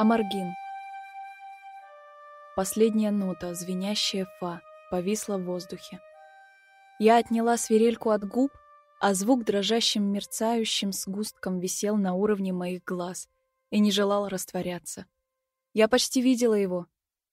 Амаргин. Последняя нота, звенящая фа, повисла в воздухе. Я отняла свирельку от губ, а звук дрожащим мерцающим сгустком висел на уровне моих глаз и не желал растворяться. Я почти видела его.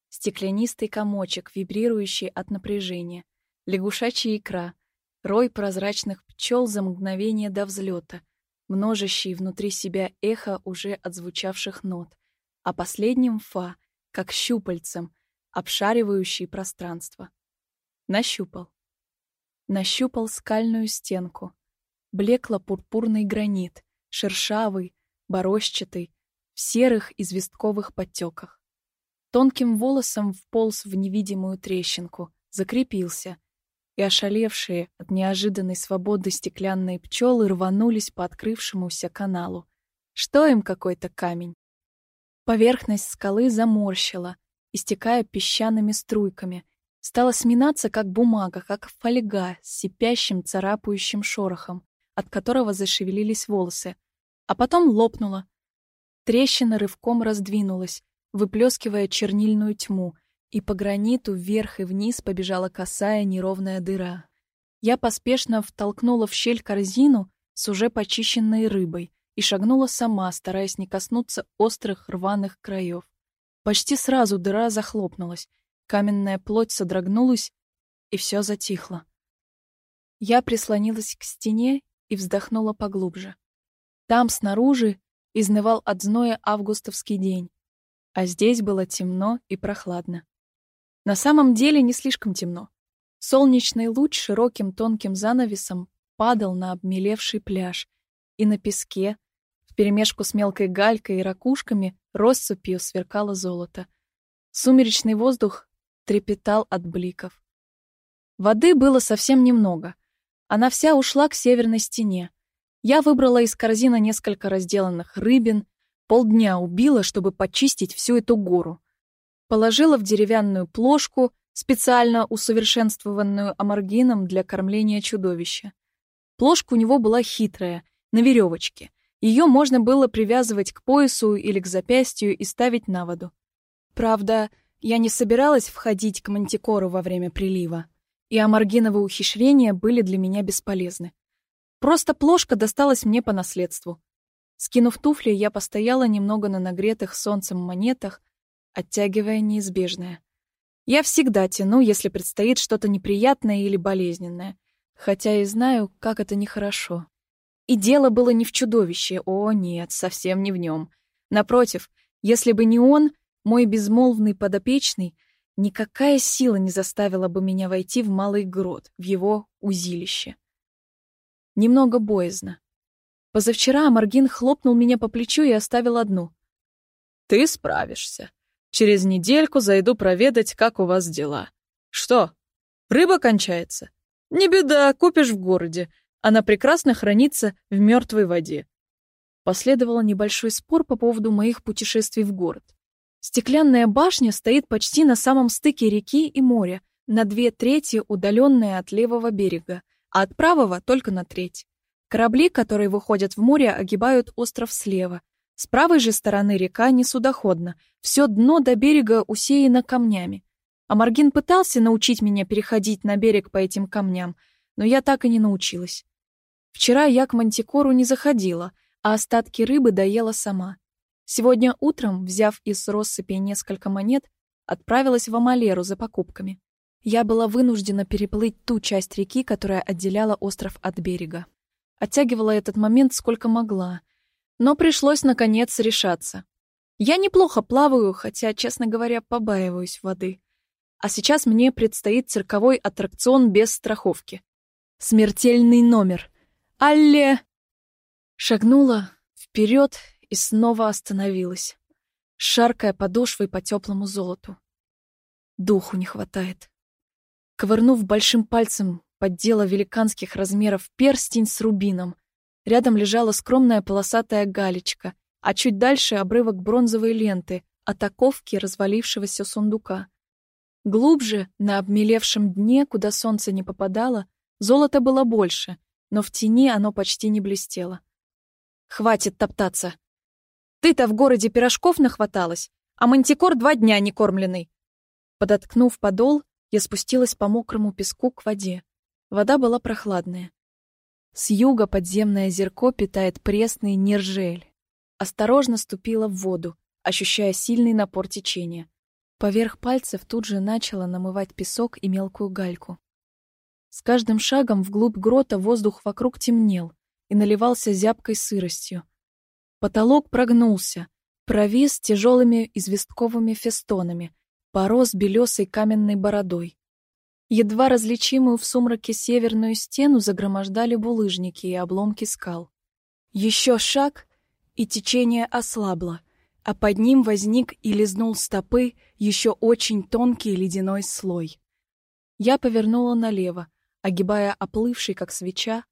Стеклянистый комочек, вибрирующий от напряжения, лягушачья икра, рой прозрачных пчел за мгновение до взлета, множащий внутри себя эхо уже отзвучавших нот — а последним фа, как щупальцем, обшаривающий пространство. Нащупал. Нащупал скальную стенку. Блекло-пурпурный гранит, шершавый, борощатый, в серых известковых подтеках. Тонким волосом вполз в невидимую трещинку, закрепился, и ошалевшие от неожиданной свободы стеклянные пчелы рванулись по открывшемуся каналу. Что им какой-то камень? Поверхность скалы заморщила, истекая песчаными струйками. Стала сминаться, как бумага, как фольга с сипящим царапающим шорохом, от которого зашевелились волосы. А потом лопнула. Трещина рывком раздвинулась, выплескивая чернильную тьму, и по граниту вверх и вниз побежала косая неровная дыра. Я поспешно втолкнула в щель корзину с уже почищенной рыбой, и шагнула сама, стараясь не коснуться острых рваных краев. Почти сразу дыра захлопнулась, каменная плоть содрогнулась, и все затихло. Я прислонилась к стене и вздохнула поглубже. Там, снаружи, изнывал от зноя августовский день, а здесь было темно и прохладно. На самом деле не слишком темно. Солнечный луч широким тонким занавесом падал на обмелевший пляж, и на песке, вперемешку с мелкой галькой и ракушками россыпью сверкало золото. Сумеречный воздух трепетал от бликов. Воды было совсем немного. Она вся ушла к северной стене. Я выбрала из корзины несколько разделанных рыбин, полдня убила, чтобы почистить всю эту гору. Положила в деревянную плошку, специально усовершенствованную амаргином для кормления чудовища. Плошка у него была хитрая, на веревочке. Ее можно было привязывать к поясу или к запястью и ставить на воду. Правда, я не собиралась входить к мантикору во время прилива, и амаргиновые ухищрения были для меня бесполезны. Просто плошка досталась мне по наследству. Скинув туфли, я постояла немного на нагретых солнцем монетах, оттягивая неизбежное. Я всегда тяну, если предстоит что-то неприятное или болезненное, хотя и знаю, как это нехорошо. И дело было не в чудовище, о нет, совсем не в нем. Напротив, если бы не он, мой безмолвный подопечный, никакая сила не заставила бы меня войти в малый грот, в его узилище. Немного боязно. Позавчера Маргин хлопнул меня по плечу и оставил одну. «Ты справишься. Через недельку зайду проведать, как у вас дела. Что, рыба кончается? Не беда, купишь в городе. Она прекрасно хранится в мертвой воде. Последовал небольшой спор по поводу моих путешествий в город. Стеклянная башня стоит почти на самом стыке реки и моря, на две трети удаленная от левого берега, а от правого только на треть. Корабли, которые выходят в море, огибают остров слева. С правой же стороны река не судоходна, все дно до берега усеяно камнями. А Маргин пытался научить меня переходить на берег по этим камням, но я так и не научилась. Вчера я к мантикору не заходила, а остатки рыбы доела сама. Сегодня утром, взяв из россыпи несколько монет, отправилась в Амалеру за покупками. Я была вынуждена переплыть ту часть реки, которая отделяла остров от берега. Оттягивала этот момент сколько могла, но пришлось, наконец, решаться. Я неплохо плаваю, хотя, честно говоря, побаиваюсь воды. А сейчас мне предстоит цирковой аттракцион без страховки. Смертельный номер — Алле!» Шагнула вперед и снова остановилась, шаркая подошвой по теплому золоту. Духу не хватает. Ковырнув большим пальцем, поддела великанских размеров перстень с рубином. Рядом лежала скромная полосатая галечка, а чуть дальше обрывок бронзовой ленты от оковки развалившегося сундука. Глубже, на обмелевшем дне, куда солнце не попадало, золота было больше, но в тени оно почти не блестело. «Хватит топтаться!» Ты-то в городе пирожков нахваталась, а мантикор два дня не кормленный. Подоткнув подол, я спустилась по мокрому песку к воде. Вода была прохладная. С юга подземное озерко питает пресный нержель. Осторожно ступила в воду, ощущая сильный напор течения. Поверх пальцев тут же начала намывать песок и мелкую гальку. С каждым шагом вглубь грота воздух вокруг темнел и наливался зябкой сыростью. Потолок прогнулся, провис тяжелыми известковыми фестонами, порос белесой каменной бородой. Едва различимую в сумраке северную стену загромождали булыжники и обломки скал. Еще шаг, и течение ослабло, а под ним возник и лизнул стопы еще очень тонкий ледяной слой. Я повернула налево, огибая оплывший, как свеча,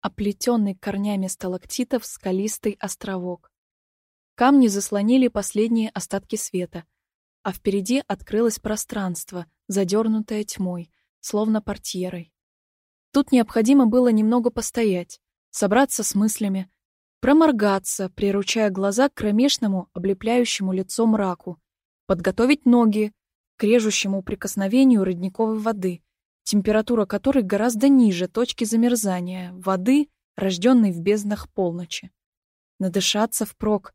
оплетенный корнями сталактитов скалистый островок. Камни заслонили последние остатки света, а впереди открылось пространство, задернутое тьмой, словно портьерой. Тут необходимо было немного постоять, собраться с мыслями, проморгаться, приручая глаза к кромешному, облепляющему лицо мраку, подготовить ноги к режущему прикосновению родниковой воды, температура которой гораздо ниже точки замерзания воды, рожденной в безднах полночи. Надышаться впрок,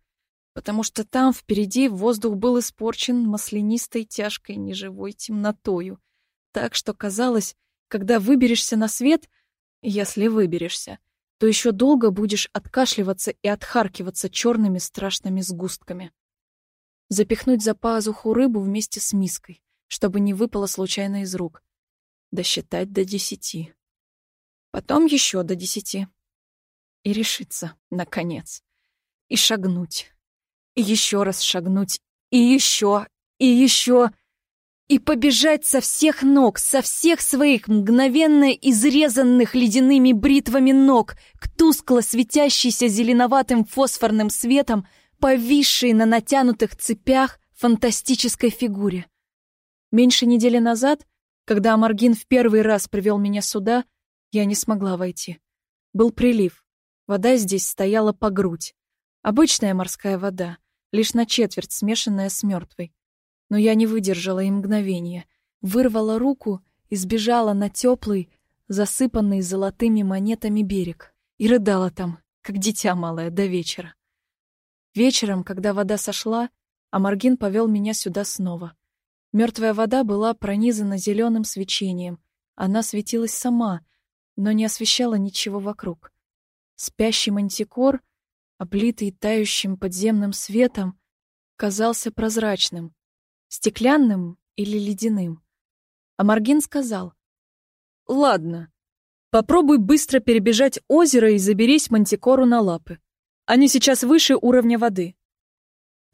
потому что там впереди воздух был испорчен маслянистой тяжкой неживой темнотою, так что казалось, когда выберешься на свет, если выберешься, то еще долго будешь откашливаться и отхаркиваться черными страшными сгустками. Запихнуть за пазуху рыбу вместе с миской, чтобы не выпало случайно из рук. Досчитать до десяти. Потом еще до десяти. И решиться, наконец. И шагнуть. И еще раз шагнуть. И еще. И еще и побежать со всех ног, со всех своих мгновенно изрезанных ледяными бритвами ног к тускло светящейся зеленоватым фосфорным светом, повисшей на натянутых цепях фантастической фигуре. Меньше недели назад, когда Амаргин в первый раз привел меня сюда, я не смогла войти. Был прилив. Вода здесь стояла по грудь. Обычная морская вода, лишь на четверть смешанная с мертвой но я не выдержала и мгновения, вырвала руку и сбежала на теплый, засыпанный золотыми монетами берег, и рыдала там, как дитя малое, до вечера. Вечером, когда вода сошла, Амаргин повел меня сюда снова. Мертвая вода была пронизана зеленым свечением. Она светилась сама, но не освещала ничего вокруг. Спящий мантикор, облитый тающим подземным светом, казался прозрачным, Стеклянным или ледяным? А Маргин сказал. «Ладно, попробуй быстро перебежать озеро и заберись Мантикору на лапы. Они сейчас выше уровня воды».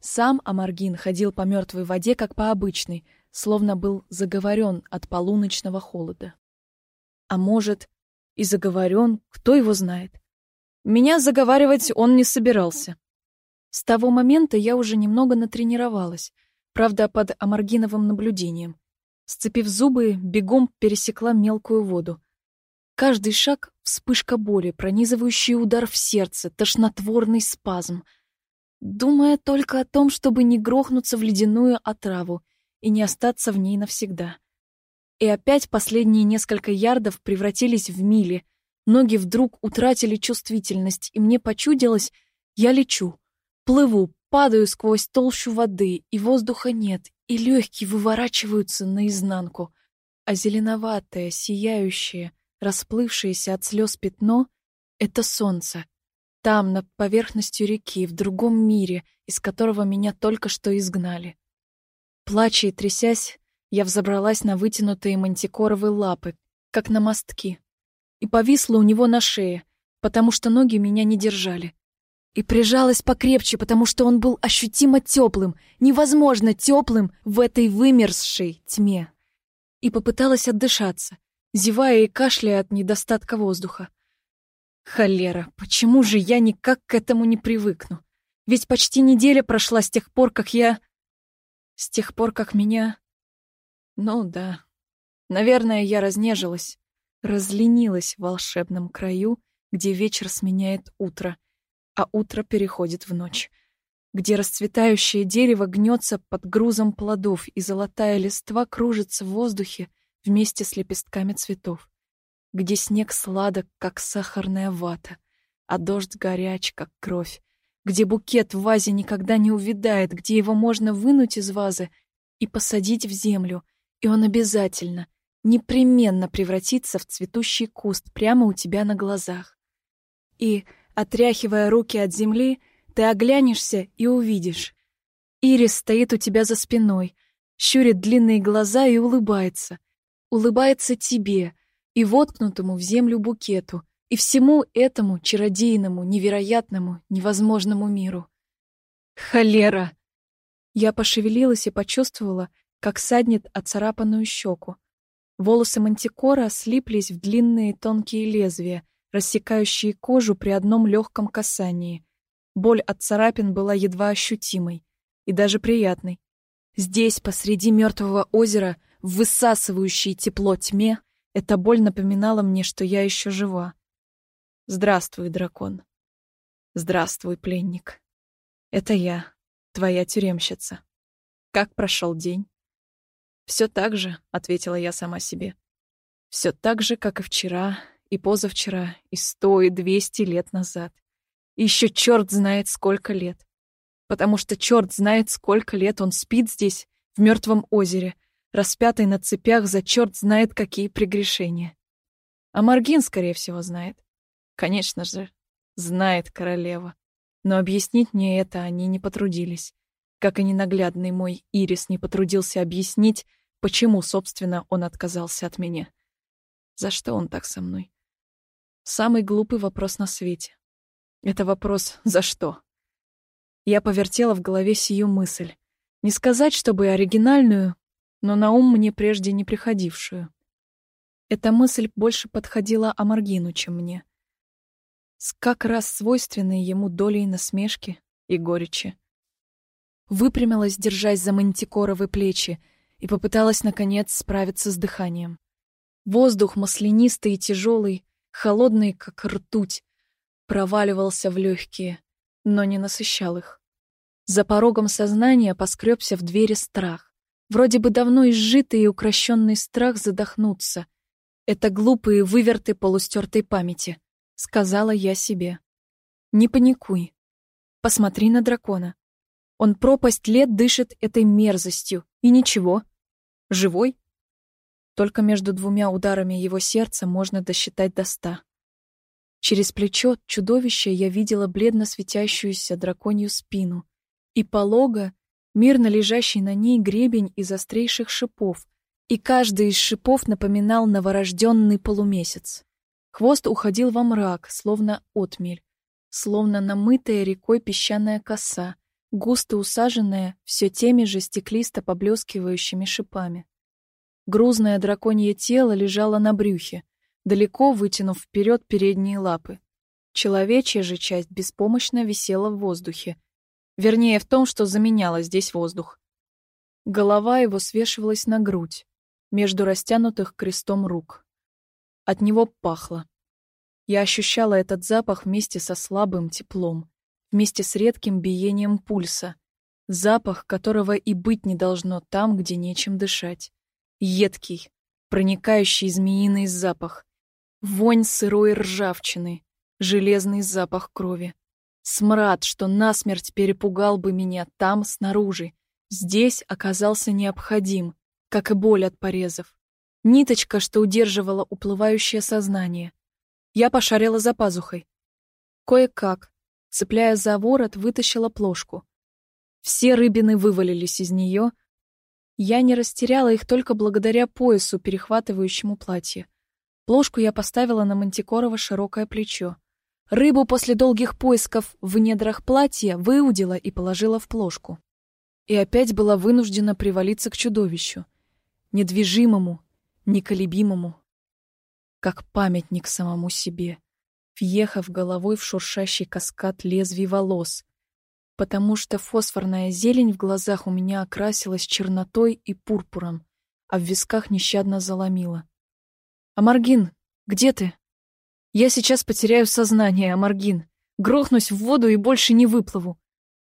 Сам Амаргин ходил по мертвой воде, как по обычной, словно был заговорен от полуночного холода. А может, и заговорен, кто его знает. Меня заговаривать он не собирался. С того момента я уже немного натренировалась, правда, под амаргиновым наблюдением. Сцепив зубы, бегом пересекла мелкую воду. Каждый шаг — вспышка боли, пронизывающий удар в сердце, тошнотворный спазм. Думая только о том, чтобы не грохнуться в ледяную отраву и не остаться в ней навсегда. И опять последние несколько ярдов превратились в мили. Ноги вдруг утратили чувствительность, и мне почудилось, я лечу, плыву, Падаю сквозь толщу воды, и воздуха нет, и легкие выворачиваются наизнанку, а зеленоватое, сияющее, расплывшееся от слез пятно — это солнце. Там, над поверхностью реки, в другом мире, из которого меня только что изгнали. Плача и трясясь, я взобралась на вытянутые мантикоровые лапы, как на мостки, и повисла у него на шее, потому что ноги меня не держали и прижалась покрепче, потому что он был ощутимо теплым, невозможно теплым в этой вымерзшей тьме. И попыталась отдышаться, зевая и кашляя от недостатка воздуха. Холера, почему же я никак к этому не привыкну? Ведь почти неделя прошла с тех пор, как я... С тех пор, как меня... Ну да. Наверное, я разнежилась, разленилась в волшебном краю, где вечер сменяет утро — а утро переходит в ночь. где расцветающее дерево гнется под грузом плодов, и золотая листва кружится в воздухе вместе с лепестками цветов, где снег сладок, как сахарная вата, а дождь горяч, как кровь, где букет в вазе никогда не увядает, где его можно вынуть из вазы и посадить в землю, и он обязательно, непременно превратится в цветущий куст прямо у тебя на глазах. И, отряхивая руки от земли, ты оглянешься и увидишь. Ирис стоит у тебя за спиной, щурит длинные глаза и улыбается. Улыбается тебе и воткнутому в землю букету, и всему этому чародейному, невероятному, невозможному миру. Холера! Я пошевелилась и почувствовала, как саднет оцарапанную щеку. Волосы мантикора слиплись в длинные тонкие лезвия, рассекающие кожу при одном легком касании. Боль от царапин была едва ощутимой и даже приятной. Здесь, посреди мертвого озера, в высасывающей тепло тьме, эта боль напоминала мне, что я еще жива. Здравствуй, дракон. Здравствуй, пленник. Это я, твоя тюремщица. Как прошел день? Все так же, ответила я сама себе. Все так же, как и вчера, и позавчера, и сто, и двести лет назад. И еще черт знает сколько лет. Потому что черт знает сколько лет он спит здесь, в мертвом озере, распятый на цепях за черт знает какие прегрешения. А Маргин, скорее всего, знает. Конечно же, знает королева. Но объяснить мне это они не потрудились. Как и ненаглядный мой Ирис не потрудился объяснить, почему, собственно, он отказался от меня. За что он так со мной? Самый глупый вопрос на свете. Это вопрос «за что?». Я повертела в голове сию мысль. Не сказать, чтобы оригинальную, но на ум мне прежде не приходившую. Эта мысль больше подходила Амаргину, чем мне с как раз свойственной ему долей насмешки и горечи. Выпрямилась, держась за мантикоровые плечи, и попыталась, наконец, справиться с дыханием. Воздух маслянистый и тяжелый, холодный, как ртуть, проваливался в легкие, но не насыщал их. За порогом сознания поскребся в двери страх. Вроде бы давно изжитый и укращенный страх задохнуться. Это глупые выверты полустертой памяти — сказала я себе. Не паникуй. Посмотри на дракона. Он пропасть лет дышит этой мерзостью, и ничего. Живой? Только между двумя ударами его сердца можно досчитать до ста. Через плечо чудовища я видела бледно светящуюся драконью спину и полого, мирно лежащий на ней гребень из острейших шипов, и каждый из шипов напоминал новорожденный полумесяц. Хвост уходил во мрак, словно отмель, словно намытая рекой песчаная коса, густо усаженная все теми же стеклисто поблескивающими шипами. Грузное драконье тело лежало на брюхе, далеко вытянув вперед передние лапы. Человечья же часть беспомощно висела в воздухе, вернее в том, что заменяла здесь воздух. Голова его свешивалась на грудь, между растянутых крестом рук. От него пахло. Я ощущала этот запах вместе со слабым теплом, вместе с редким биением пульса. Запах, которого и быть не должно там, где нечем дышать. Едкий, проникающий змеиный запах. Вонь сырой ржавчины, железный запах крови. Смрад, что насмерть перепугал бы меня там, снаружи. Здесь оказался необходим, как и боль от порезов. Ниточка, что удерживала уплывающее сознание. Я пошарила за пазухой. Кое-как, цепляя за ворот, вытащила плошку. Все рыбины вывалились из нее. Я не растеряла их только благодаря поясу, перехватывающему платье. Плошку я поставила на Мантикорово широкое плечо. Рыбу после долгих поисков в недрах платья выудила и положила в плошку. И опять была вынуждена привалиться к чудовищу. Недвижимому, неколебимому, как памятник самому себе, въехав головой в шуршащий каскад лезвий волос, потому что фосфорная зелень в глазах у меня окрасилась чернотой и пурпуром, а в висках нещадно заломила. «Амаргин, где ты?» «Я сейчас потеряю сознание, Амаргин. Грохнусь в воду и больше не выплыву.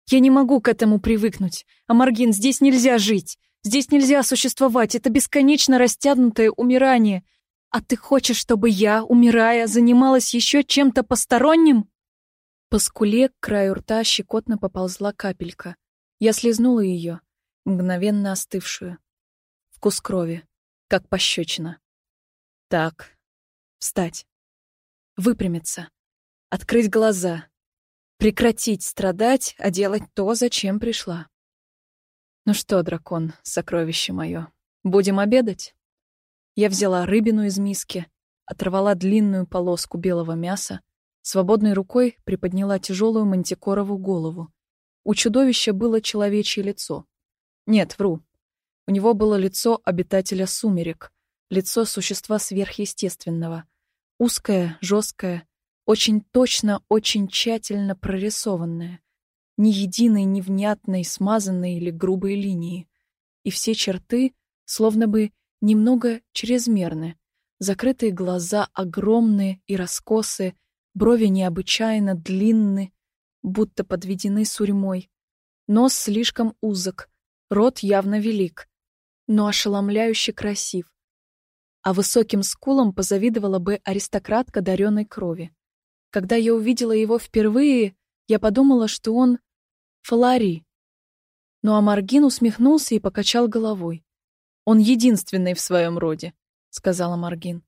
Я не могу к этому привыкнуть. А Маргин, здесь нельзя жить. Здесь нельзя существовать. Это бесконечно растянутое умирание. А ты хочешь, чтобы я, умирая, занималась еще чем-то посторонним? По скуле к краю рта щекотно поползла капелька. Я слезнула ее, мгновенно остывшую. Вкус крови, как пощечина. Так, встать. Выпрямиться. Открыть глаза. Прекратить страдать, а делать то, зачем пришла. Ну что, дракон, сокровище мое, будем обедать? Я взяла рыбину из миски, оторвала длинную полоску белого мяса, свободной рукой приподняла тяжелую мантикорову голову. У чудовища было человечье лицо. Нет, вру. У него было лицо обитателя сумерек, лицо существа сверхъестественного. Узкое, жесткое, очень точно, очень тщательно прорисованное. Ни единой невнятной, смазанной или грубой линии. И все черты словно бы немного чрезмерны. Закрытые глаза огромные и раскосые, брови необычайно длинны, будто подведены сурьмой. Нос слишком узок, рот явно велик, но ошеломляюще красив. А высоким скулам позавидовала бы аристократка даренной крови. Когда я увидела его впервые, я подумала, что он Фалари. Но ну, Амаргин усмехнулся и покачал головой. «Он единственный в своем роде», — сказала Маргин.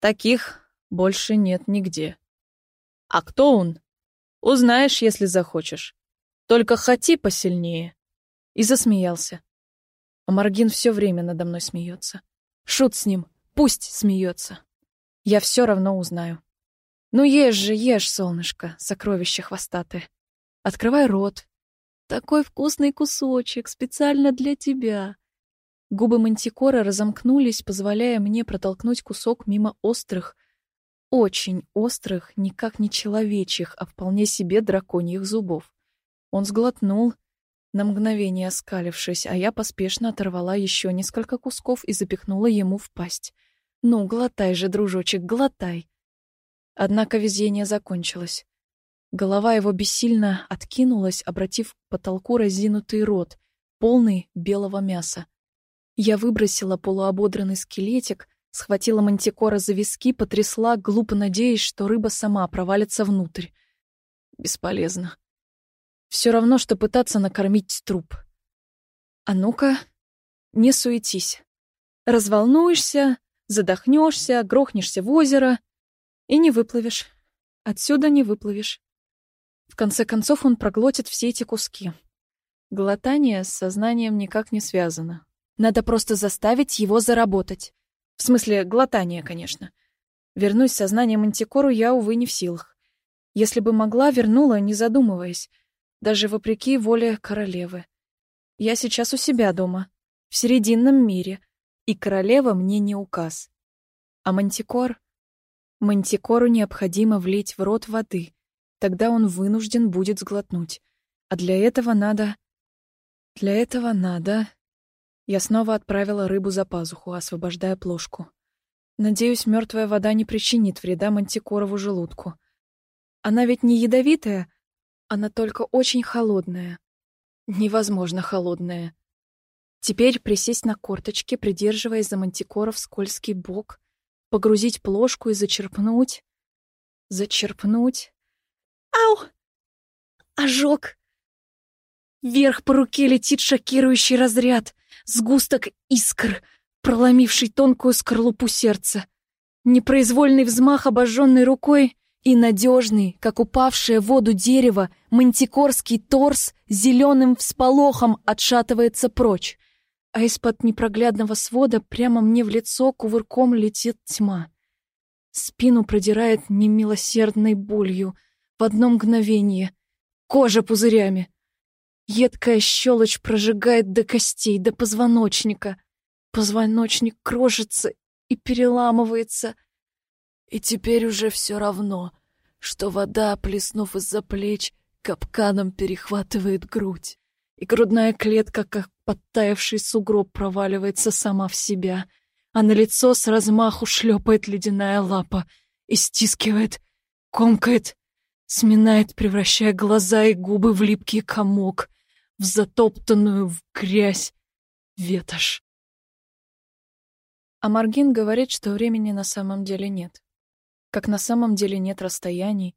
«Таких больше нет нигде». «А кто он?» «Узнаешь, если захочешь. Только хоти посильнее». И засмеялся. А Маргин все время надо мной смеется. Шут с ним, пусть смеется. Я все равно узнаю. Ну ешь же, ешь, солнышко, сокровище хвостатое. Открывай рот. Такой вкусный кусочек, специально для тебя. Губы мантикора разомкнулись, позволяя мне протолкнуть кусок мимо острых, очень острых, никак не человечьих, а вполне себе драконьих зубов. Он сглотнул, на мгновение оскалившись, а я поспешно оторвала еще несколько кусков и запихнула ему в пасть. «Ну, глотай же, дружочек, глотай!» Однако везение закончилось. Голова его бессильно откинулась, обратив к потолку разинутый рот, полный белого мяса. Я выбросила полуободранный скелетик, схватила мантикора за виски, потрясла, глупо надеясь, что рыба сама провалится внутрь. Бесполезно. Все равно, что пытаться накормить труп. А ну-ка, не суетись. Разволнуешься, задохнешься, грохнешься в озеро — и не выплывешь. Отсюда не выплывешь. В конце концов он проглотит все эти куски. Глотание с сознанием никак не связано. Надо просто заставить его заработать. В смысле, глотание, конечно. Вернусь сознанием мантикору я, увы, не в силах. Если бы могла, вернула, не задумываясь. Даже вопреки воле королевы. Я сейчас у себя дома, в серединном мире, и королева мне не указ. А мантикор... Мантикору необходимо влить в рот воды, тогда он вынужден будет сглотнуть. А для этого надо... Для этого надо... Я снова отправила рыбу за пазуху, освобождая плошку. Надеюсь, мертвая вода не причинит вреда мантикорову желудку. Она ведь не ядовитая, она только очень холодная. Невозможно холодная. Теперь присесть на корточки, придерживаясь за мантикоров скользкий бок, погрузить плошку и зачерпнуть. Зачерпнуть. Ау! Ожог! Вверх по руке летит шокирующий разряд, сгусток искр, проломивший тонкую скорлупу сердца. Непроизвольный взмах обожженной рукой и надежный, как упавшее в воду дерево, мантикорский торс зеленым всполохом отшатывается прочь а из-под непроглядного свода прямо мне в лицо кувырком летит тьма. Спину продирает немилосердной болью в одно мгновение. Кожа пузырями. Едкая щелочь прожигает до костей, до позвоночника. Позвоночник крошится и переламывается. И теперь уже все равно, что вода, плеснув из-за плеч, капканом перехватывает грудь и грудная клетка, как подтаявший сугроб, проваливается сама в себя, а на лицо с размаху шлепает ледяная лапа и стискивает, комкает, сминает, превращая глаза и губы в липкий комок, в затоптанную в грязь ветошь. А Маргин говорит, что времени на самом деле нет. Как на самом деле нет расстояний,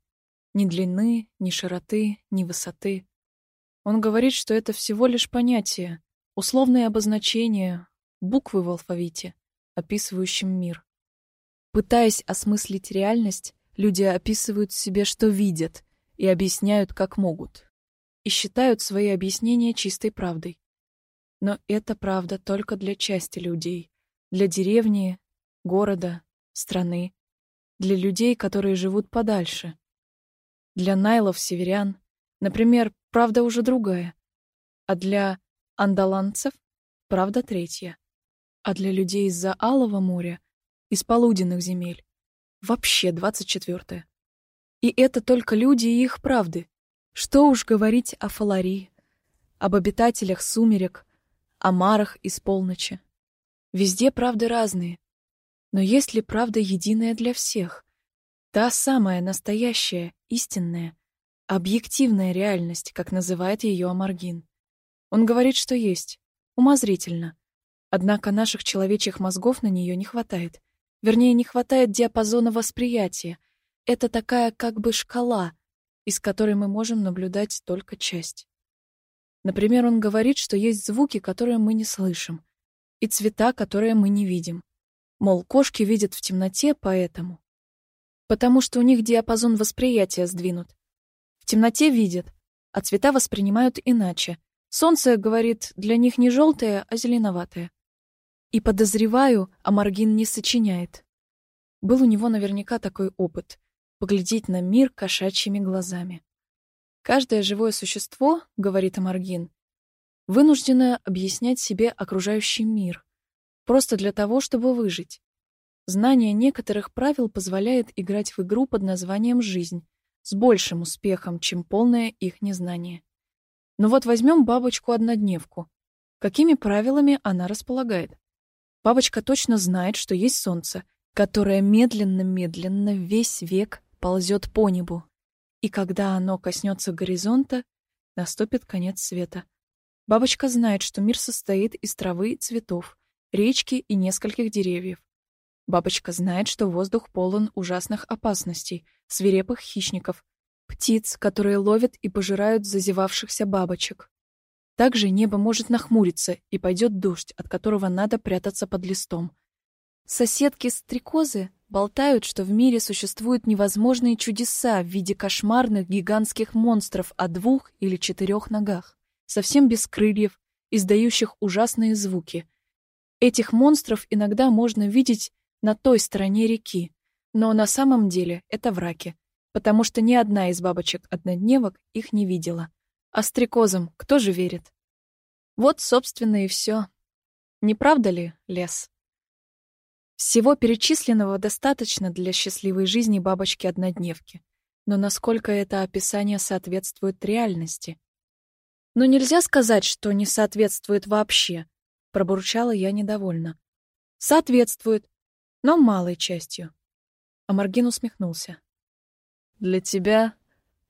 ни длины, ни широты, ни высоты. Он говорит, что это всего лишь понятие, условные обозначения, буквы в алфавите, описывающим мир. Пытаясь осмыслить реальность, люди описывают себе, что видят, и объясняют, как могут. И считают свои объяснения чистой правдой. Но это правда только для части людей, для деревни, города, страны, для людей, которые живут подальше. Для найлов, северян, например, правда уже другая. А для андаланцев — правда третья. А для людей из-за Алого моря, из полуденных земель, вообще двадцать четвертая. И это только люди и их правды. Что уж говорить о Фалари, об обитателях сумерек, о марах из полночи. Везде правды разные. Но есть ли правда единая для всех? Та самая настоящая, истинная, объективная реальность, как называет ее Амаргин. Он говорит, что есть. Умозрительно. Однако наших человечьих мозгов на нее не хватает. Вернее, не хватает диапазона восприятия. Это такая как бы шкала, из которой мы можем наблюдать только часть. Например, он говорит, что есть звуки, которые мы не слышим, и цвета, которые мы не видим. Мол, кошки видят в темноте, поэтому. Потому что у них диапазон восприятия сдвинут. В темноте видят, а цвета воспринимают иначе. Солнце, говорит, для них не желтое, а зеленоватое. И подозреваю, Амаргин не сочиняет. Был у него наверняка такой опыт — поглядеть на мир кошачьими глазами. Каждое живое существо, говорит Амаргин, вынуждена объяснять себе окружающий мир, просто для того, чтобы выжить. Знание некоторых правил позволяет играть в игру под названием «жизнь» с большим успехом, чем полное их незнание. Но вот возьмем бабочку-однодневку. Какими правилами она располагает? Бабочка точно знает, что есть солнце, которое медленно-медленно весь век ползет по небу. И когда оно коснется горизонта, наступит конец света. Бабочка знает, что мир состоит из травы и цветов, речки и нескольких деревьев. Бабочка знает, что воздух полон ужасных опасностей, свирепых хищников, птиц, которые ловят и пожирают зазевавшихся бабочек. Также небо может нахмуриться, и пойдет дождь, от которого надо прятаться под листом. Соседки-стрекозы болтают, что в мире существуют невозможные чудеса в виде кошмарных гигантских монстров о двух или четырех ногах совсем без крыльев, издающих ужасные звуки. Этих монстров иногда можно видеть на той стороне реки, но на самом деле это враки, потому что ни одна из бабочек-однодневок их не видела. А стрекозам кто же верит? Вот, собственно, и все. Не правда ли, лес? Всего перечисленного достаточно для счастливой жизни бабочки-однодневки. Но насколько это описание соответствует реальности? Но нельзя сказать, что не соответствует вообще, пробурчала я недовольно. Соответствует, но малой частью. А Маргин усмехнулся. Для тебя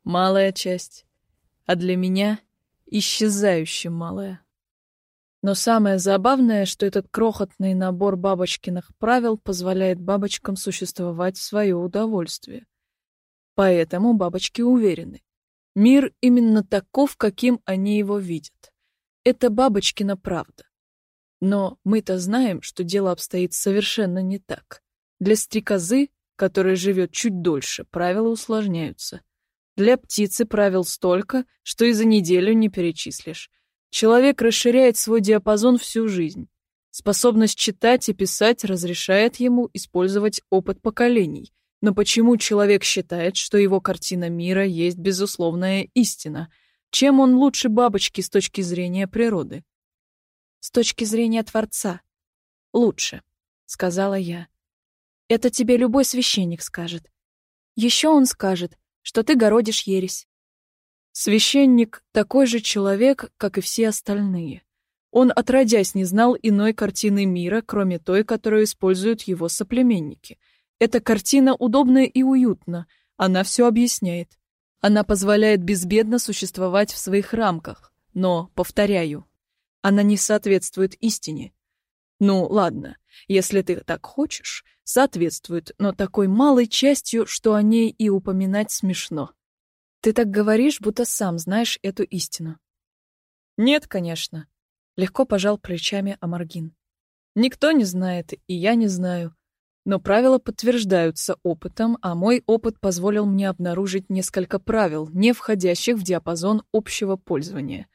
малая часть, а для меня исчезающе малая. Но самое забавное, что этот крохотный набор бабочкиных правил позволяет бабочкам существовать в свое удовольствие. Поэтому бабочки уверены, Мир именно таков, каким они его видят. Это бабочкина правда. Но мы-то знаем, что дело обстоит совершенно не так. Для стрекозы, которая живет чуть дольше, правила усложняются. Для птицы правил столько, что и за неделю не перечислишь. Человек расширяет свой диапазон всю жизнь. Способность читать и писать разрешает ему использовать опыт поколений — но почему человек считает, что его картина мира есть безусловная истина? Чем он лучше бабочки с точки зрения природы? С точки зрения Творца. Лучше, сказала я. Это тебе любой священник скажет. Еще он скажет, что ты городишь ересь. Священник — такой же человек, как и все остальные. Он, отродясь, не знал иной картины мира, кроме той, которую используют его соплеменники — эта картина удобна и уютна, она все объясняет. Она позволяет безбедно существовать в своих рамках, но, повторяю, она не соответствует истине. Ну, ладно, если ты так хочешь, соответствует, но такой малой частью, что о ней и упоминать смешно. Ты так говоришь, будто сам знаешь эту истину. Нет, конечно. Легко пожал плечами Амаргин. Никто не знает, и я не знаю. Но правила подтверждаются опытом, а мой опыт позволил мне обнаружить несколько правил, не входящих в диапазон общего пользования.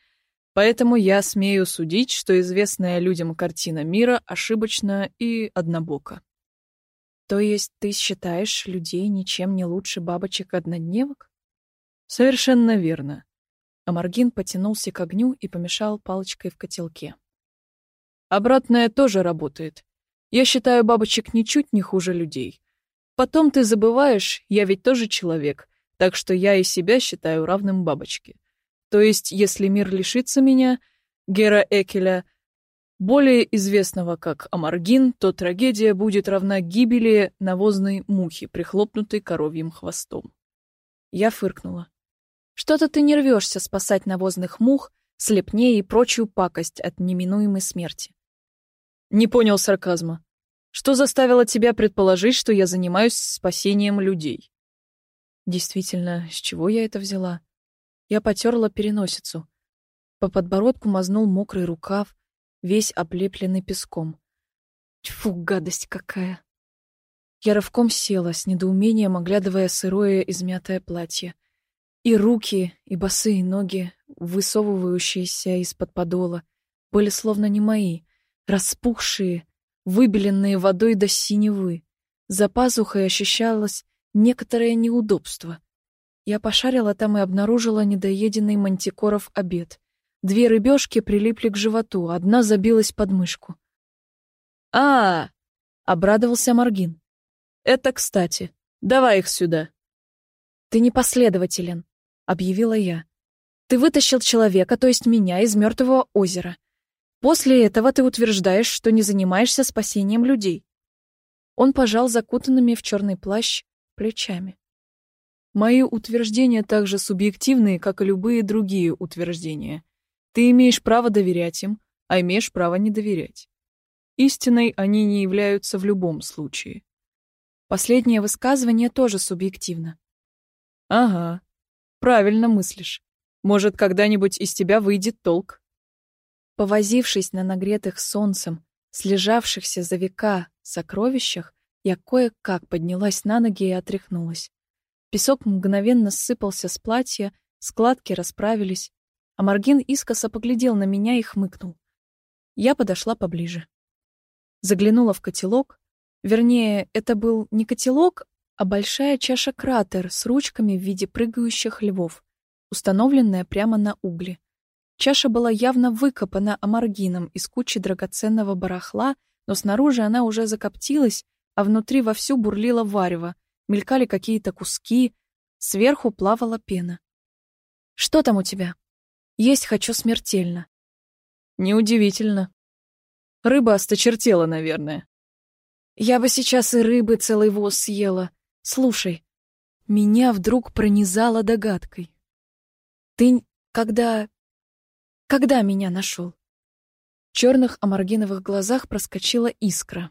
Поэтому я смею судить, что известная людям картина мира ошибочна и однобока. То есть ты считаешь людей ничем не лучше бабочек-однодневок? Совершенно верно. Амаргин потянулся к огню и помешал палочкой в котелке. Обратное тоже работает. Я считаю бабочек ничуть не хуже людей. Потом ты забываешь, я ведь тоже человек, так что я и себя считаю равным бабочке. То есть, если мир лишится меня, Гера Экеля, более известного как Амаргин, то трагедия будет равна гибели навозной мухи, прихлопнутой коровьим хвостом. Я фыркнула. Что-то ты не рвешься спасать навозных мух, слепней и прочую пакость от неминуемой смерти. Не понял сарказма. Что заставило тебя предположить, что я занимаюсь спасением людей? Действительно, с чего я это взяла? Я потерла переносицу. По подбородку мазнул мокрый рукав, весь облепленный песком. Тьфу, гадость какая! Я рывком села, с недоумением оглядывая сырое измятое платье. И руки, и босые ноги, высовывающиеся из-под подола, были словно не мои — распухшие, выбеленные водой до синевы. За пазухой ощущалось некоторое неудобство. Я пошарила там и обнаружила недоеденный мантикоров обед. Две рыбешки прилипли к животу, одна забилась под мышку. а, -а, -а обрадовался Маргин. «Это кстати. Давай их сюда». «Ты непоследователен», — объявила я. «Ты вытащил человека, то есть меня, из мертвого озера. После этого ты утверждаешь, что не занимаешься спасением людей. Он пожал закутанными в черный плащ плечами. Мои утверждения так же субъективные, как и любые другие утверждения. Ты имеешь право доверять им, а имеешь право не доверять. Истиной они не являются в любом случае. Последнее высказывание тоже субъективно. Ага, правильно мыслишь. Может, когда-нибудь из тебя выйдет толк. Повозившись на нагретых солнцем, слежавшихся за века сокровищах, я кое-как поднялась на ноги и отряхнулась. Песок мгновенно сыпался с платья, складки расправились, а Маргин искоса поглядел на меня и хмыкнул. Я подошла поближе. Заглянула в котелок, вернее, это был не котелок, а большая чаша-кратер с ручками в виде прыгающих львов, установленная прямо на угле. Чаша была явно выкопана амаргином из кучи драгоценного барахла, но снаружи она уже закоптилась, а внутри вовсю бурлила варево, мелькали какие-то куски, сверху плавала пена. «Что там у тебя?» «Есть хочу смертельно». «Неудивительно. Рыба осточертела, наверное». «Я бы сейчас и рыбы целый воз съела. Слушай, меня вдруг пронизала догадкой. Ты, когда когда меня нашел? В черных амаргиновых глазах проскочила искра.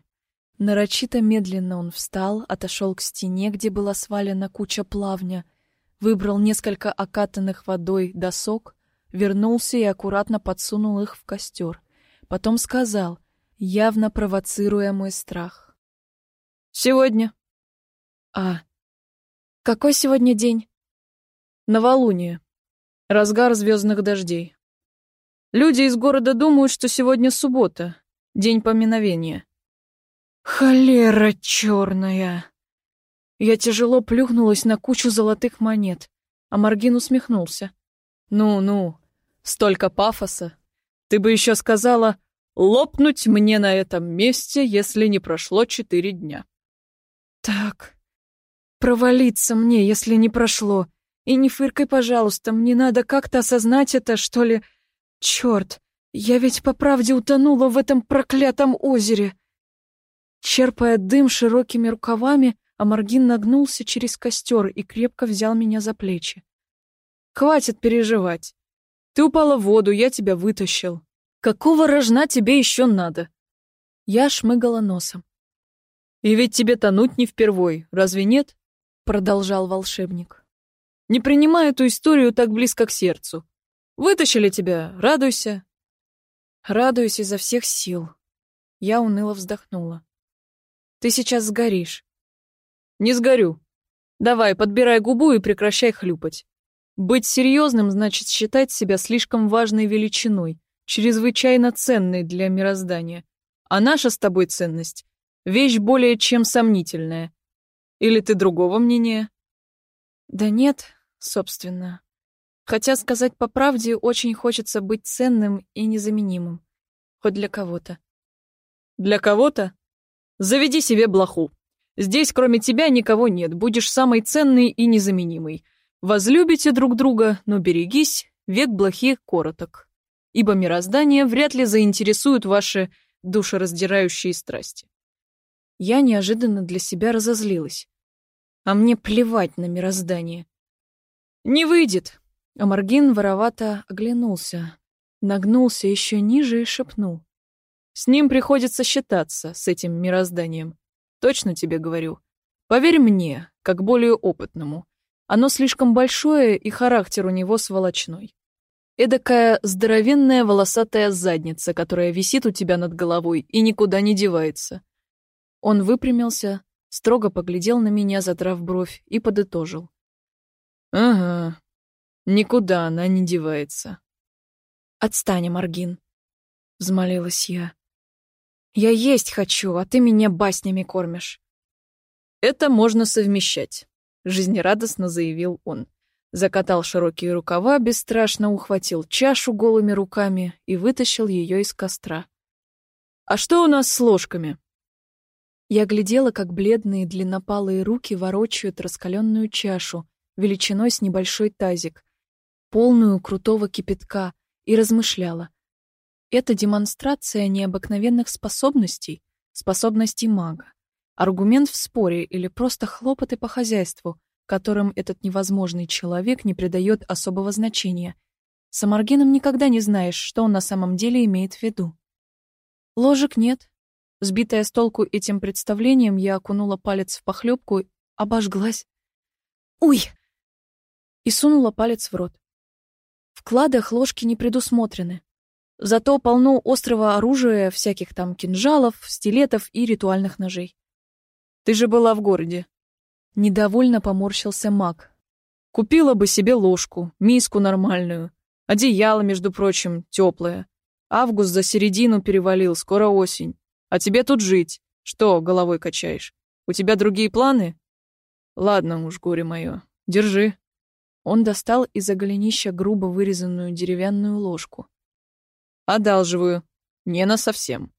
Нарочито медленно он встал, отошел к стене, где была свалена куча плавня, выбрал несколько окатанных водой досок, вернулся и аккуратно подсунул их в костер. Потом сказал, явно провоцируя мой страх. «Сегодня». «А, какой сегодня день?» «Новолуние. Разгар звездных дождей. Люди из города думают, что сегодня суббота, день поминовения. Холера черная! Я тяжело плюхнулась на кучу золотых монет, а Маргин усмехнулся. Ну-ну, столько пафоса. Ты бы еще сказала, лопнуть мне на этом месте, если не прошло четыре дня. Так, провалиться мне, если не прошло. И не фыркай, пожалуйста, мне надо как-то осознать это, что ли, Черт, я ведь по правде утонула в этом проклятом озере. Черпая дым широкими рукавами, Амаргин нагнулся через костер и крепко взял меня за плечи. хватит переживать. Ты упала в воду, я тебя вытащил. Какого рожна тебе еще надо? Я шмыгала носом. И ведь тебе тонуть не впервой, разве нет? Продолжал волшебник. Не принимай эту историю так близко к сердцу. Вытащили тебя, радуйся. Радуюсь изо всех сил. Я уныло вздохнула. Ты сейчас сгоришь. Не сгорю. Давай, подбирай губу и прекращай хлюпать. Быть серьезным значит считать себя слишком важной величиной, чрезвычайно ценной для мироздания. А наша с тобой ценность — вещь более чем сомнительная. Или ты другого мнения? Да нет, собственно. Хотя сказать по правде, очень хочется быть ценным и незаменимым. Хоть для кого-то. Для кого-то? Заведи себе блоху. Здесь кроме тебя никого нет, будешь самой ценной и незаменимой. Возлюбите друг друга, но берегись, век блохи короток. Ибо мироздание вряд ли заинтересует ваши душераздирающие страсти. Я неожиданно для себя разозлилась. А мне плевать на мироздание. Не выйдет. Амаргин воровато оглянулся, нагнулся еще ниже и шепнул. С ним приходится считаться, с этим мирозданием. Точно тебе говорю. Поверь мне, как более опытному. Оно слишком большое, и характер у него сволочной. Эдакая здоровенная волосатая задница, которая висит у тебя над головой и никуда не девается. Он выпрямился, строго поглядел на меня, задрав бровь, и подытожил. «Ага, никуда она не девается». «Отстань, Маргин», — взмолилась я. «Я есть хочу, а ты меня баснями кормишь». «Это можно совмещать жизнерадостно заявил он. Закатал широкие рукава, бесстрашно ухватил чашу голыми руками и вытащил ее из костра. «А что у нас с ложками?» Я глядела, как бледные длиннопалые руки ворочают раскаленную чашу, величиной с небольшой тазик, полную крутого кипятка, и размышляла. Это демонстрация необыкновенных способностей, способностей мага. Аргумент в споре или просто хлопоты по хозяйству, которым этот невозможный человек не придает особого значения. С Амаргином никогда не знаешь, что он на самом деле имеет в виду. Ложек нет. Сбитая с толку этим представлением, я окунула палец в похлебку, обожглась. «Уй!» И сунула палец в рот. В кладах ложки не предусмотрены. Зато полно острого оружия, всяких там кинжалов, стилетов и ритуальных ножей. Ты же была в городе. Недовольно поморщился маг. Купила бы себе ложку, миску нормальную. Одеяло, между прочим, теплое. Август за середину перевалил, скоро осень. А тебе тут жить. Что головой качаешь? У тебя другие планы? Ладно уж, горе мое, держи. Он достал из-за голенища грубо вырезанную деревянную ложку. Одалживаю. Не на совсем.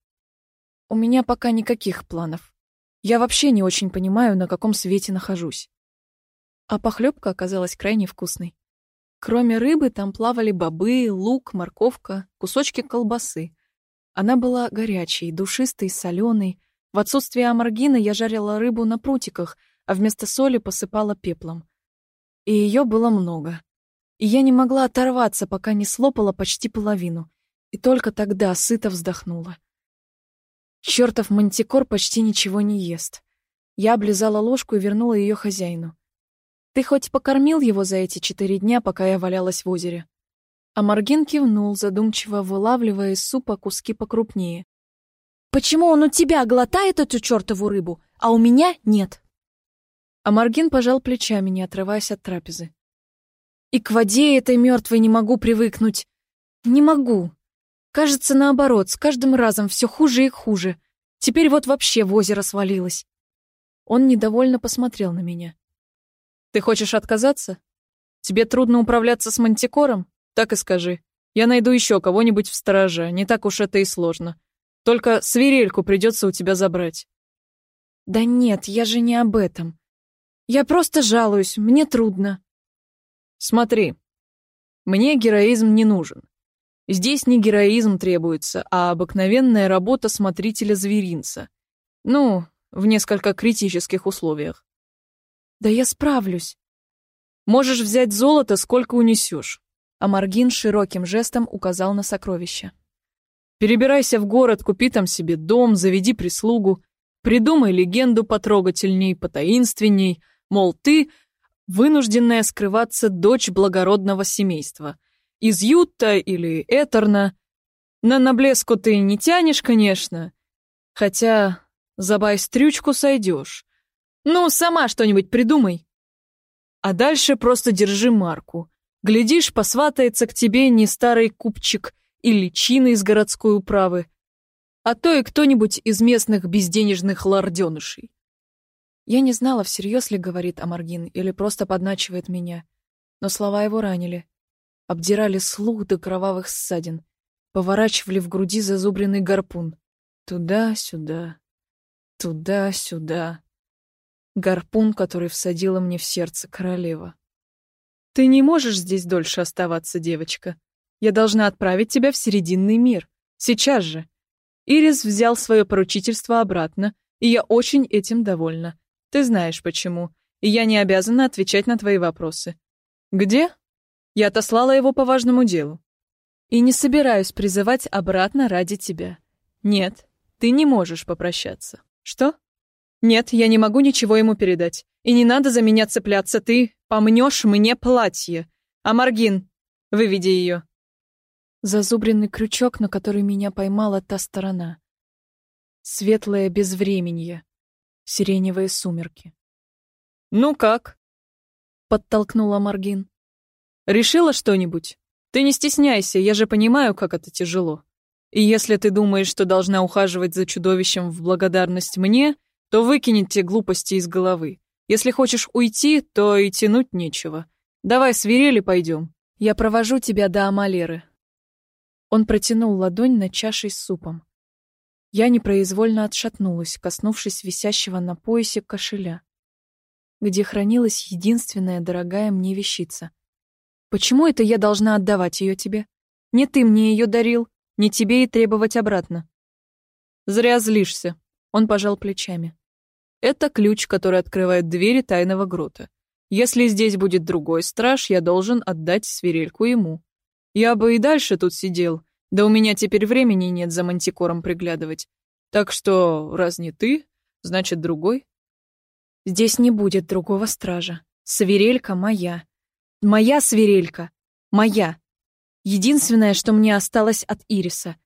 У меня пока никаких планов. Я вообще не очень понимаю, на каком свете нахожусь. А похлебка оказалась крайне вкусной. Кроме рыбы там плавали бобы, лук, морковка, кусочки колбасы. Она была горячей, душистой, соленой. В отсутствие амаргина я жарила рыбу на прутиках, а вместо соли посыпала пеплом. И ее было много. И я не могла оторваться, пока не слопала почти половину. И только тогда сыто вздохнула. Чёртов мантикор почти ничего не ест. Я облизала ложку и вернула ее хозяину. «Ты хоть покормил его за эти четыре дня, пока я валялась в озере?» А Маргин кивнул, задумчиво вылавливая из супа куски покрупнее. «Почему он у тебя глотает эту чертову рыбу, а у меня нет?» А Маргин пожал плечами, не отрываясь от трапезы. «И к воде этой мертвой не могу привыкнуть. Не могу. Кажется, наоборот, с каждым разом все хуже и хуже. Теперь вот вообще в озеро свалилась. Он недовольно посмотрел на меня. Ты хочешь отказаться? Тебе трудно управляться с мантикором? Так и скажи. Я найду еще кого-нибудь в стороже, не так уж это и сложно. Только свирельку придется у тебя забрать. Да нет, я же не об этом. Я просто жалуюсь, мне трудно. Смотри, мне героизм не нужен. Здесь не героизм требуется, а обыкновенная работа смотрителя-зверинца. Ну, в несколько критических условиях. Да я справлюсь. Можешь взять золото, сколько унесешь. А Маргин широким жестом указал на сокровища. Перебирайся в город, купи там себе дом, заведи прислугу, придумай легенду потрогательней, потаинственней, мол, ты вынужденная скрываться дочь благородного семейства. Из Ютта или Этерна. На наблеску ты не тянешь, конечно. Хотя за байстрючку сойдешь. Ну, сама что-нибудь придумай. А дальше просто держи марку. Глядишь, посватается к тебе не старый купчик или чина из городской управы, а то и кто-нибудь из местных безденежных лорденышей. Я не знала, всерьез ли говорит Амаргин или просто подначивает меня, но слова его ранили, обдирали слух до кровавых ссадин, поворачивали в груди зазубренный гарпун. Туда-сюда, туда-сюда. Гарпун, который всадила мне в сердце королева. «Ты не можешь здесь дольше оставаться, девочка. Я должна отправить тебя в Серединный мир. Сейчас же». Ирис взял свое поручительство обратно, и я очень этим довольна. Ты знаешь почему, и я не обязана отвечать на твои вопросы. Где? Я отослала его по важному делу. И не собираюсь призывать обратно ради тебя. Нет, ты не можешь попрощаться. Что? Нет, я не могу ничего ему передать. И не надо за меня цепляться, ты помнешь мне платье. А Маргин, выведи ее. Зазубренный крючок, на который меня поймала та сторона. Светлое безвременье. Сиреневые сумерки. «Ну как?» — подтолкнула Маргин. «Решила что-нибудь? Ты не стесняйся, я же понимаю, как это тяжело. И если ты думаешь, что должна ухаживать за чудовищем в благодарность мне, то выкинет те глупости из головы. Если хочешь уйти, то и тянуть нечего. Давай свирели пойдем. Я провожу тебя до Амалеры. Он протянул ладонь на чашей с супом. Я непроизвольно отшатнулась, коснувшись висящего на поясе кошеля, где хранилась единственная дорогая мне вещица. Почему это я должна отдавать ее тебе? Не ты мне ее дарил, не тебе и требовать обратно. Зря злишься. Он пожал плечами. Это ключ, который открывает двери тайного грота. Если здесь будет другой страж, я должен отдать свирельку ему. Я бы и дальше тут сидел, да у меня теперь времени нет за мантикором приглядывать. Так что, раз не ты, значит другой. Здесь не будет другого стража. Свирелька моя. Моя свирелька. Моя. Единственное, что мне осталось от Ириса.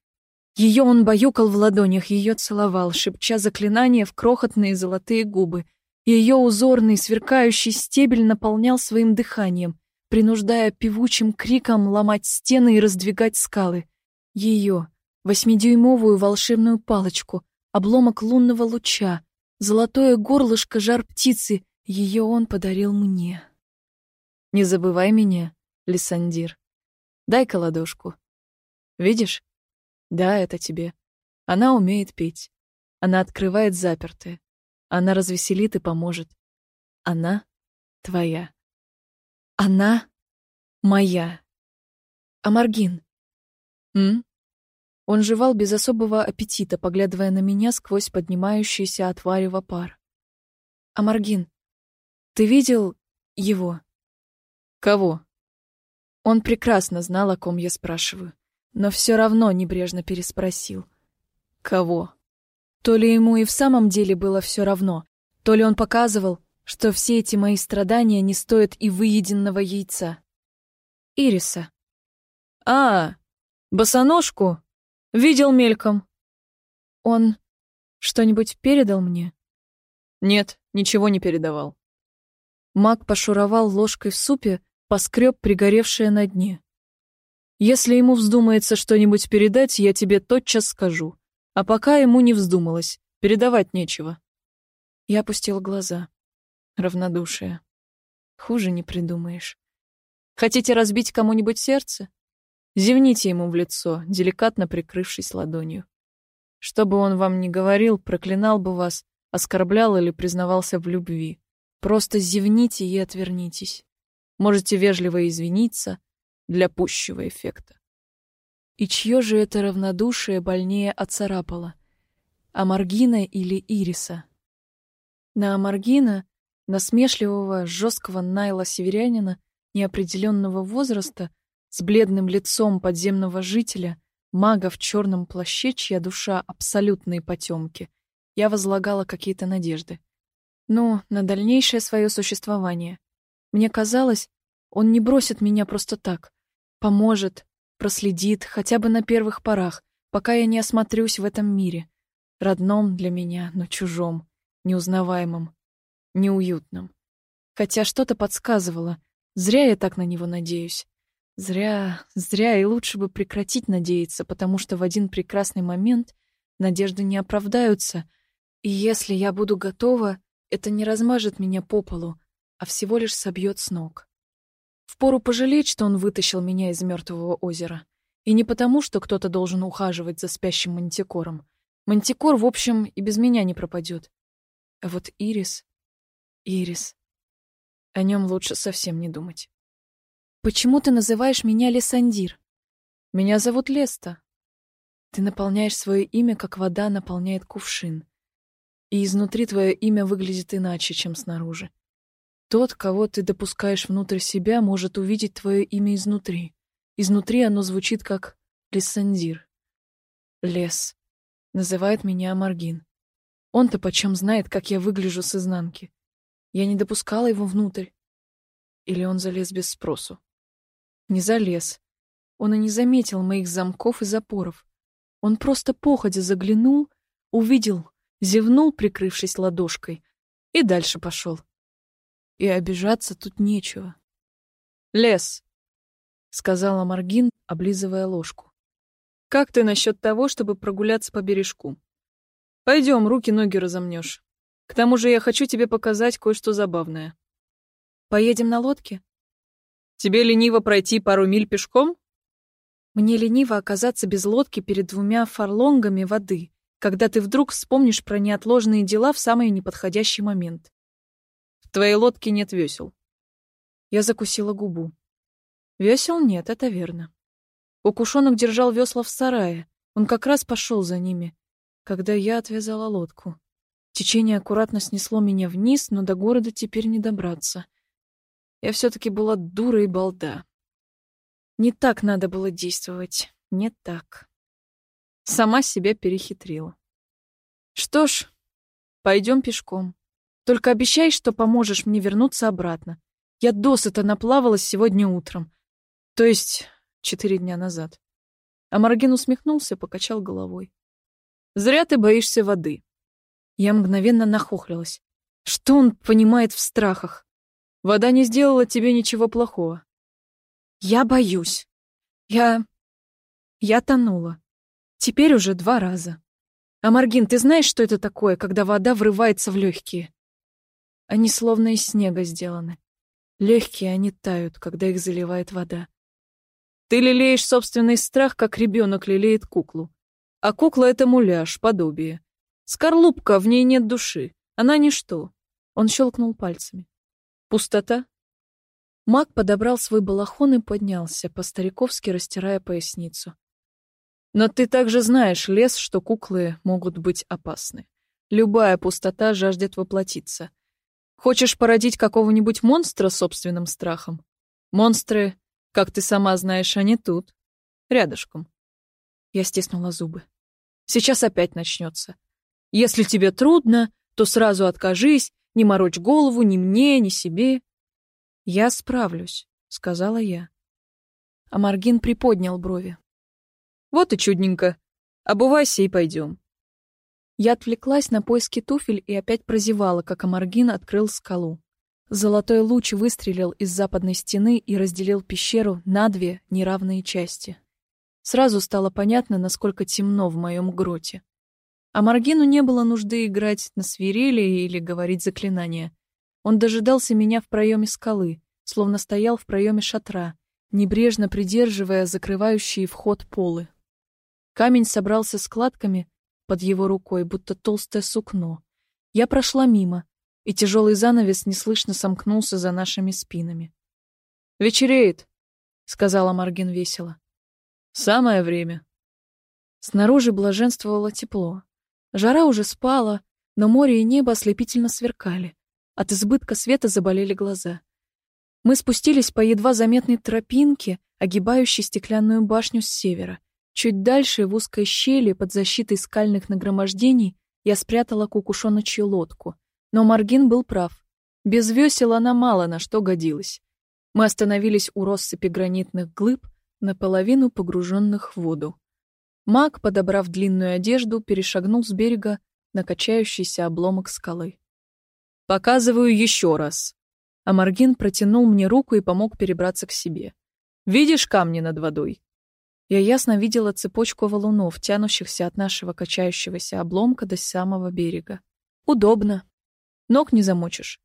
Ее он баюкал в ладонях, ее целовал, шепча заклинания в крохотные золотые губы. Ее узорный, сверкающий стебель наполнял своим дыханием, принуждая певучим криком ломать стены и раздвигать скалы. Ее, восьмидюймовую волшебную палочку, обломок лунного луча, золотое горлышко жар птицы, ее он подарил мне. Не забывай меня, Лисандир. Дай-ка ладошку. Видишь? Да, это тебе. Она умеет петь. Она открывает запертые. Она развеселит и поможет. Она твоя. Она моя. Амаргин. М? Он жевал без особого аппетита, поглядывая на меня сквозь поднимающийся от варева пар. Амаргин, ты видел его? Кого? Он прекрасно знал, о ком я спрашиваю но все равно небрежно переспросил. Кого? То ли ему и в самом деле было все равно, то ли он показывал, что все эти мои страдания не стоят и выеденного яйца. Ириса. А, босоножку? Видел мельком. Он что-нибудь передал мне? Нет, ничего не передавал. Маг пошуровал ложкой в супе, поскреб пригоревшее на дне. Если ему вздумается что-нибудь передать, я тебе тотчас скажу. А пока ему не вздумалось, передавать нечего. Я опустил глаза. Равнодушие. Хуже не придумаешь. Хотите разбить кому-нибудь сердце? Зевните ему в лицо, деликатно прикрывшись ладонью. Что бы он вам ни говорил, проклинал бы вас, оскорблял или признавался в любви. Просто зевните и отвернитесь. Можете вежливо извиниться, для пущего эффекта. И чье же это равнодушие больнее оцарапало? Амаргина или Ириса? На Амаргина насмешливого, жесткого Найла-северянина неопределенного возраста с бледным лицом подземного жителя, мага в черном плаще, чья душа — абсолютные потемки, я возлагала какие-то надежды. Ну, на дальнейшее свое существование. Мне казалось, он не бросит меня просто так. Поможет, проследит, хотя бы на первых порах, пока я не осмотрюсь в этом мире. Родном для меня, но чужом, неузнаваемом, неуютном. Хотя что-то подсказывало. Зря я так на него надеюсь. Зря, зря, и лучше бы прекратить надеяться, потому что в один прекрасный момент надежды не оправдаются, и если я буду готова, это не размажет меня по полу, а всего лишь собьет с ног. Впору пожалеть, что он вытащил меня из мертвого озера. И не потому, что кто-то должен ухаживать за спящим мантикором. Мантикор, в общем, и без меня не пропадет. А вот Ирис... Ирис... О нем лучше совсем не думать. «Почему ты называешь меня Лесандир?» «Меня зовут Леста». Ты наполняешь свое имя, как вода наполняет кувшин и изнутри твое имя выглядит иначе, чем снаружи. Тот, кого ты допускаешь внутрь себя, может увидеть твое имя изнутри. Изнутри оно звучит как Лессандир. Лес. Называет меня Амаргин. Он-то почем знает, как я выгляжу с изнанки. Я не допускала его внутрь. Или он залез без спросу? Не залез. Он и не заметил моих замков и запоров. Он просто походя заглянул, увидел зевнул, прикрывшись ладошкой, и дальше пошел. И обижаться тут нечего. «Лес», — сказала Маргин, облизывая ложку. «Как ты насчет того, чтобы прогуляться по бережку? Пойдем, руки-ноги разомнешь. К тому же я хочу тебе показать кое-что забавное». «Поедем на лодке?» «Тебе лениво пройти пару миль пешком?» «Мне лениво оказаться без лодки перед двумя фарлонгами воды когда ты вдруг вспомнишь про неотложные дела в самый неподходящий момент. Твоей лодке нет весел. Я закусила губу. Весел нет, это верно. Укушонок держал весла в сарае. Он как раз пошел за ними, когда я отвязала лодку. Течение аккуратно снесло меня вниз, но до города теперь не добраться. Я все-таки была дура и балда. Не так надо было действовать, не так. Сама себя перехитрила. Что ж, пойдем пешком. Только обещай, что поможешь мне вернуться обратно. Я досыта наплавалась сегодня утром. То есть четыре дня назад. А Маргин усмехнулся, покачал головой. Зря ты боишься воды. Я мгновенно нахохлилась. Что он понимает в страхах? Вода не сделала тебе ничего плохого. Я боюсь. Я... Я тонула. Теперь уже два раза. А Маргин, ты знаешь, что это такое, когда вода врывается в легкие? Они словно из снега сделаны. Легкие они тают, когда их заливает вода. Ты лелеешь собственный страх, как ребенок лелеет куклу. А кукла — это муляж, подобие. Скорлупка, в ней нет души. Она ничто. Он щелкнул пальцами. Пустота? Маг подобрал свой балахон и поднялся, по-стариковски растирая поясницу. Но ты также знаешь, лес, что куклы могут быть опасны. Любая пустота жаждет воплотиться. Хочешь породить какого-нибудь монстра собственным страхом? Монстры, как ты сама знаешь, они тут, рядышком. Я стиснула зубы. Сейчас опять начнется. Если тебе трудно, то сразу откажись, не морочь голову ни мне, ни себе. Я справлюсь, сказала я. А Маргин приподнял брови. Вот и чудненько. Обувайся и пойдем. Я отвлеклась на поиски туфель и опять прозевала, как Амаргин открыл скалу. Золотой луч выстрелил из западной стены и разделил пещеру на две неравные части. Сразу стало понятно, насколько темно в моем гроте. А не было нужды играть на свирели или говорить заклинания. Он дожидался меня в проеме скалы, словно стоял в проеме шатра, небрежно придерживая закрывающие вход полы. Камень собрался складками под его рукой, будто толстое сукно. Я прошла мимо, и тяжелый занавес неслышно сомкнулся за нашими спинами. «Вечереет», — сказала Маргин весело. «Самое время». Снаружи блаженствовало тепло. Жара уже спала, но море и небо ослепительно сверкали. От избытка света заболели глаза. Мы спустились по едва заметной тропинке, огибающей стеклянную башню с севера. Чуть дальше, в узкой щели, под защитой скальных нагромождений, я спрятала кукушоночью лодку. Но Маргин был прав. Без весел она мало на что годилась. Мы остановились у россыпи гранитных глыб, наполовину погруженных в воду. Маг, подобрав длинную одежду, перешагнул с берега на качающийся обломок скалы. «Показываю еще раз». А Маргин протянул мне руку и помог перебраться к себе. «Видишь камни над водой?» Я ясно видела цепочку валунов, тянущихся от нашего качающегося обломка до самого берега. Удобно. Ног не замочишь.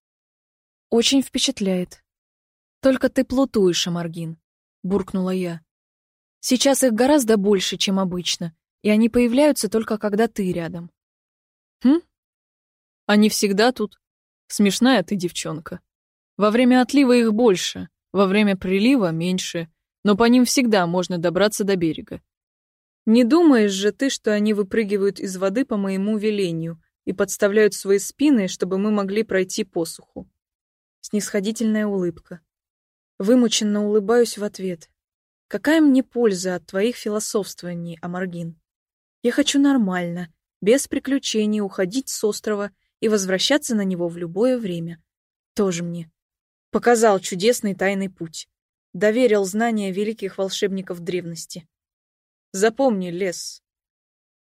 Очень впечатляет. Только ты плутуешь, Амаргин, буркнула я. Сейчас их гораздо больше, чем обычно, и они появляются только когда ты рядом. Хм? Они всегда тут. Смешная ты девчонка. Во время отлива их больше, во время прилива меньше, но по ним всегда можно добраться до берега. Не думаешь же ты, что они выпрыгивают из воды по моему велению и подставляют свои спины, чтобы мы могли пройти посуху? Снисходительная улыбка. Вымученно улыбаюсь в ответ. Какая мне польза от твоих философствований, Амаргин? Я хочу нормально, без приключений уходить с острова и возвращаться на него в любое время. Тоже мне. Показал чудесный тайный путь. Доверил знания великих волшебников древности. Запомни, лес.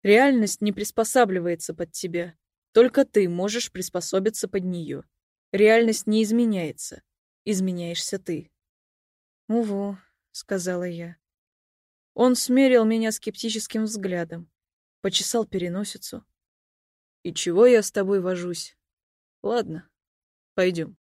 Реальность не приспосабливается под тебя. Только ты можешь приспособиться под нее. Реальность не изменяется. Изменяешься ты. «Уву», — сказала я. Он смерил меня скептическим взглядом, почесал переносицу. «И чего я с тобой вожусь? Ладно, пойдем».